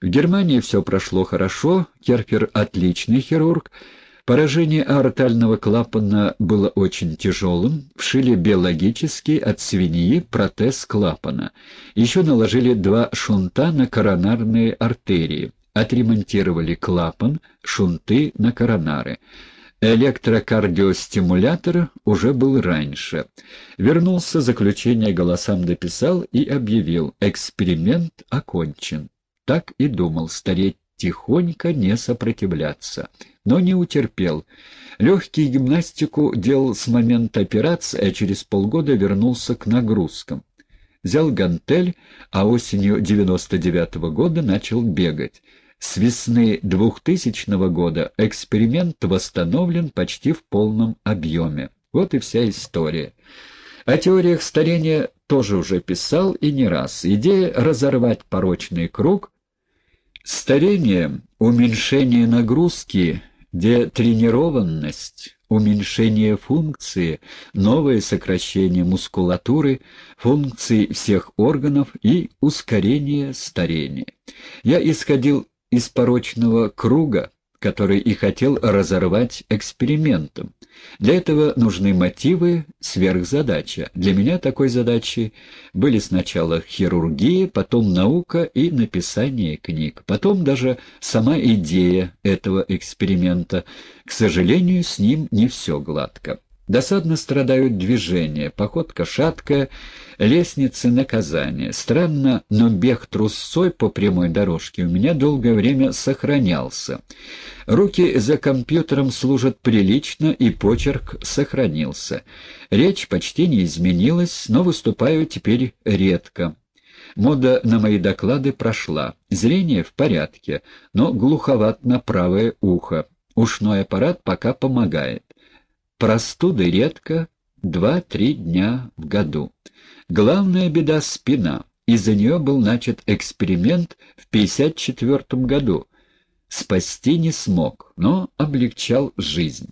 В Германии все прошло хорошо, Керпер — отличный хирург, Поражение аортального клапана было очень тяжелым. Вшили биологический от свиньи протез клапана. Еще наложили два шунта на коронарные артерии. Отремонтировали клапан, шунты на коронары. Электрокардиостимулятор уже был раньше. Вернулся, заключение голосам дописал и объявил «Эксперимент окончен». Так и думал стареть тихонько не сопротивляться. Но не утерпел. Легкий гимнастику делал с момента операции, а через полгода вернулся к нагрузкам. Взял гантель, а осенью 99 -го года начал бегать. С весны 2000 года эксперимент восстановлен почти в полном объеме. Вот и вся история. О теориях старения тоже уже писал и не раз. Идея разорвать порочный круг Старение, уменьшение нагрузки, детренированность, уменьшение функции, новое сокращение мускулатуры, функций всех органов и ускорение старения. Я исходил из порочного круга, который и хотел разорвать экспериментом. Для этого нужны мотивы, сверхзадача. Для меня такой задачей были сначала хирургия, потом наука и написание книг, потом даже сама идея этого эксперимента. К сожалению, с ним не все гладко. Досадно страдают движения, походка шаткая, лестницы наказания. Странно, но бег трусцой по прямой дорожке у меня долгое время сохранялся. Руки за компьютером служат прилично, и почерк сохранился. Речь почти не изменилась, но выступаю теперь редко. Мода на мои доклады прошла. Зрение в порядке, но глуховат на правое ухо. Ушной аппарат пока помогает. Простуды редко, два-три дня в году. Главная беда — спина. Из-за нее был начат эксперимент в 1954 году. Спасти не смог, но облегчал жизнь.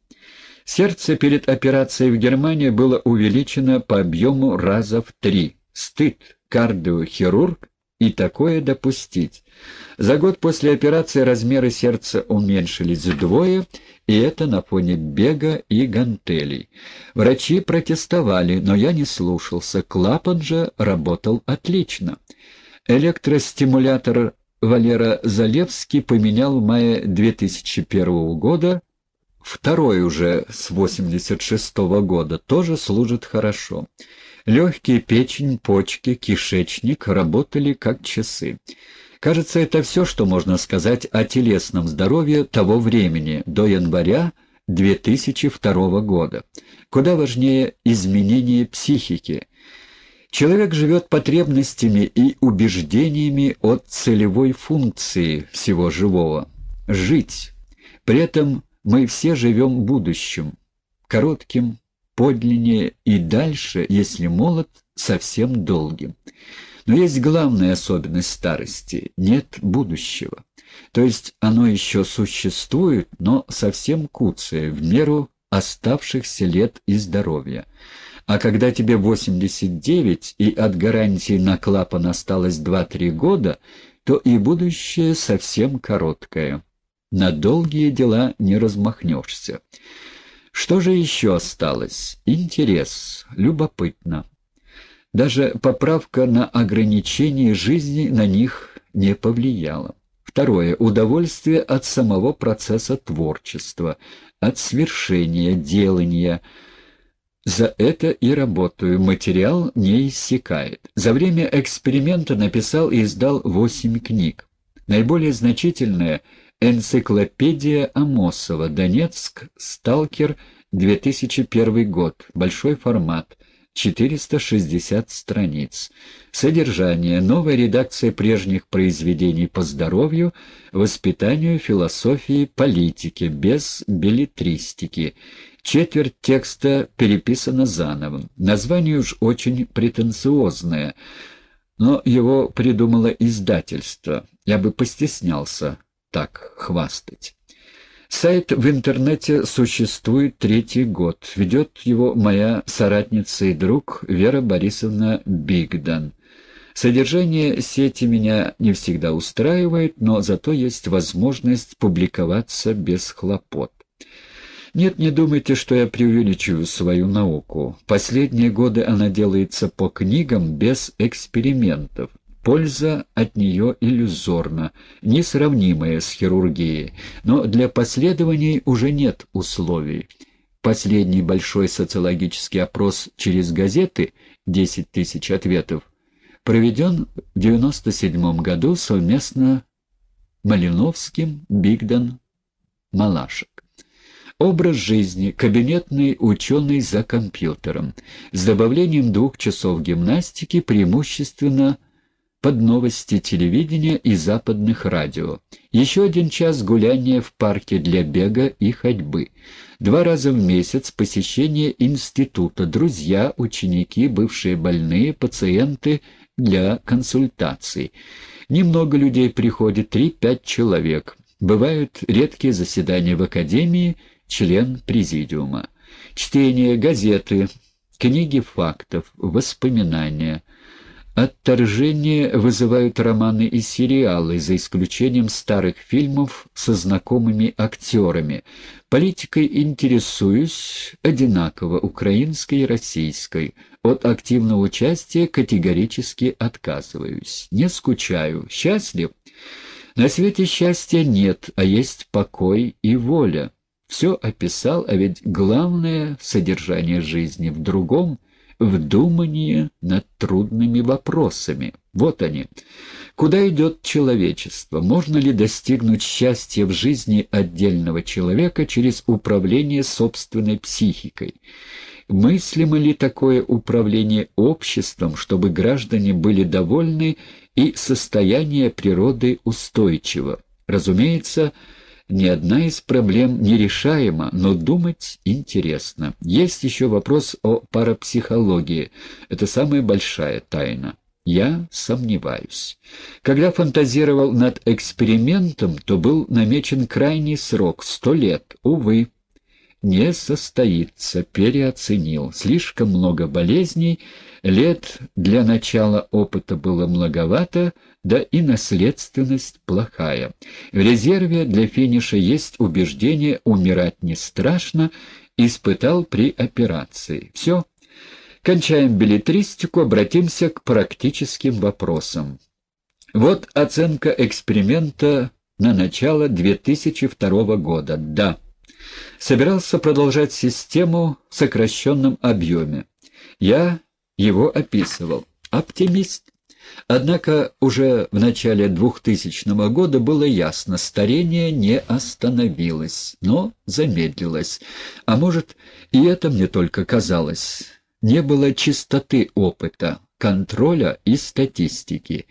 Сердце перед операцией в Германии было увеличено по объему раза в три. Стыд. Кардиохирург и такое допустить. За год после операции размеры сердца уменьшились вдвое, и это на фоне бега и гантелей. Врачи протестовали, но я не слушался, клапан же работал отлично. Электростимулятор Валера Залевский поменял в мае 2001 года, второй уже с 86 -го года, тоже служит хорошо. Легкие, печень, почки, кишечник работали как часы. Кажется, это все, что можно сказать о телесном здоровье того времени, до января 2002 года. Куда важнее изменение психики. Человек живет потребностями и убеждениями от целевой функции всего живого – жить. При этом мы все живем будущим, коротким, подлиннее и дальше, если молод, совсем долгим. Но есть главная особенность старости — нет будущего. То есть оно еще существует, но совсем куцое, в меру оставшихся лет и здоровья. А когда тебе 89 и от гарантии на клапан осталось 2-3 года, то и будущее совсем короткое. На долгие дела не размахнешься. Что же еще осталось? Интерес. Любопытно. Даже поправка на ограничение жизни на них не повлияла. Второе. Удовольствие от самого процесса творчества, от свершения, делания. За это и работаю. Материал не иссякает. За время эксперимента написал и издал восемь книг. Наиболее значительная — Энциклопедия Амосова. Донецк. Сталкер. 2001 год. Большой формат. 460 страниц. Содержание. Новая редакция прежних произведений по здоровью, воспитанию, философии, политике, без билетристики. Четверть текста переписана заново. Название уж очень претенциозное, но его придумало издательство. Я бы постеснялся так хвастать. Сайт в интернете существует третий год. Ведет его моя соратница и друг Вера Борисовна Бигдан. Содержание сети меня не всегда устраивает, но зато есть возможность публиковаться без хлопот. Нет, не думайте, что я преувеличиваю свою науку. Последние годы она делается по книгам без экспериментов. Польза от нее иллюзорна, несравнимая с хирургией, но для последований уже нет условий. Последний большой социологический опрос через газеты, 10 тысяч ответов, проведен в 1997 году совместно Малиновским, Бигдан, Малашек. Образ жизни, кабинетный ученый за компьютером, с добавлением двух часов гимнастики, преимущественно под новости телевидения и западных радио. Еще один час гуляния в парке для бега и ходьбы. Два раза в месяц посещение института, друзья, ученики, бывшие больные, пациенты для консультаций. Немного людей приходит, три-пять человек. Бывают редкие заседания в академии, член президиума. Чтение газеты, книги фактов, воспоминания – Отторжение вызывают романы и сериалы, за исключением старых фильмов со знакомыми актерами. Политикой интересуюсь одинаково, украинской и российской. От активного участия категорически отказываюсь. Не скучаю. Счастлив? На свете счастья нет, а есть покой и воля. Все описал, а ведь главное содержание жизни в другом — вдумание над трудными вопросами. Вот они. Куда идет человечество? Можно ли достигнуть счастья в жизни отдельного человека через управление собственной психикой? Мыслимо ли такое управление обществом, чтобы граждане были довольны и состояние природы устойчиво? Разумеется, ни одна из проблем нерешаема, но думать интересно. Есть еще вопрос о парапсихологии. Это самая большая тайна. Я сомневаюсь. Когда фантазировал над экспериментом, то был намечен крайний срок — сто лет. Увы, не состоится, переоценил. Слишком много болезней, лет для начала опыта было многовато — да и наследственность плохая. В резерве для финиша есть убеждение «умирать не страшно», испытал при операции. Все. Кончаем билетристику, обратимся к практическим вопросам. Вот оценка эксперимента на начало 2002 года. Да. Собирался продолжать систему в сокращенном объеме. Я его описывал. Оптимист. Однако уже в начале 2000 года было ясно, старение не остановилось, но замедлилось. А может, и это мне только казалось. Не было чистоты опыта, контроля и статистики.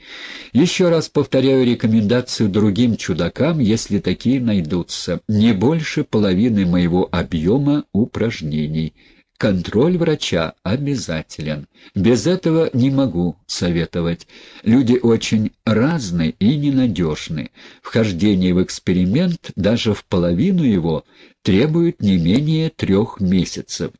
Еще раз повторяю рекомендацию другим чудакам, если такие найдутся. Не больше половины моего объема упражнений – Контроль врача обязателен. Без этого не могу советовать. Люди очень разные и ненадежны. Вхождение в эксперимент, даже в половину его, требует не менее трех месяцев.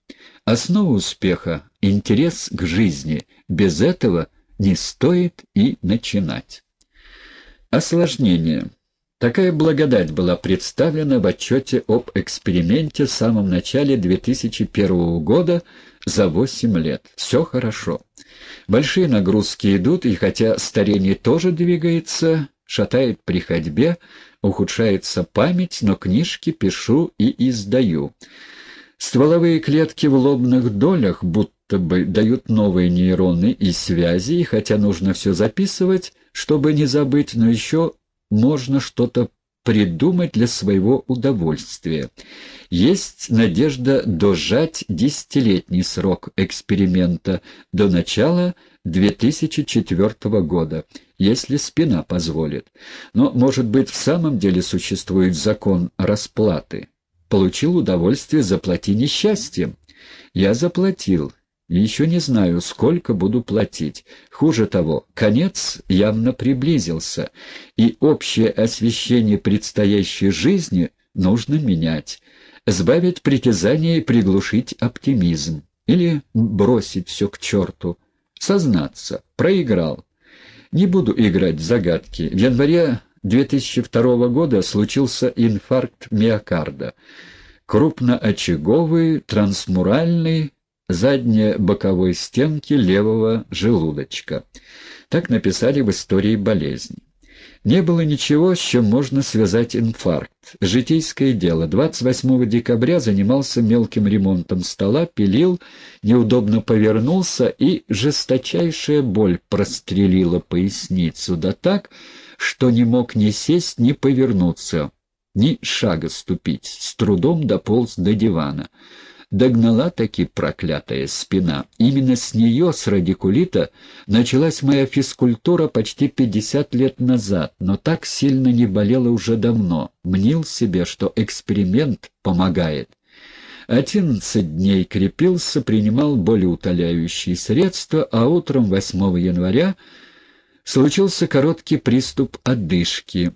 Основа успеха — интерес к жизни. Без этого не стоит и начинать. Осложнение. Такая благодать была представлена в отчете об эксперименте в самом начале 2001 года за 8 лет. Все хорошо. Большие нагрузки идут, и хотя старение тоже двигается, шатает при ходьбе, ухудшается память, но книжки пишу и издаю. Стволовые клетки в лобных долях будто бы дают новые нейроны и связи, и хотя нужно все записывать, чтобы не забыть, но еще можно что-то придумать для своего удовольствия. Есть надежда дожать десятилетний срок эксперимента до начала 2004 года, если спина позволит. Но, может быть, в самом деле существует закон расплаты. Получил удовольствие, заплати несчастьем. Я заплатил, еще не знаю, сколько буду платить. Хуже того, конец явно приблизился, и общее освещение предстоящей жизни нужно менять, сбавить притязания и приглушить оптимизм. Или бросить все к черту, сознаться, проиграл. Не буду играть в загадки. В январе 2002 года случился инфаркт миокарда. Крупноочаговый, трансмуральный, задние боковой стенки левого желудочка. Так написали в истории болезни. Не было ничего, с чем можно связать инфаркт. Житейское дело. 28 декабря занимался мелким ремонтом стола, пилил, неудобно повернулся, и жесточайшая боль прострелила поясницу, да так, что не мог ни сесть, ни повернуться, ни шага ступить, с трудом дополз до дивана. Догнала таки проклятая спина. Именно с нее, с радикулита, началась моя физкультура почти пятьдесят лет назад, но так сильно не болела уже давно. Мнил себе, что эксперимент помогает. Одиннадцать дней крепился, принимал болеутоляющие средства, а утром 8 января случился короткий приступ одышки.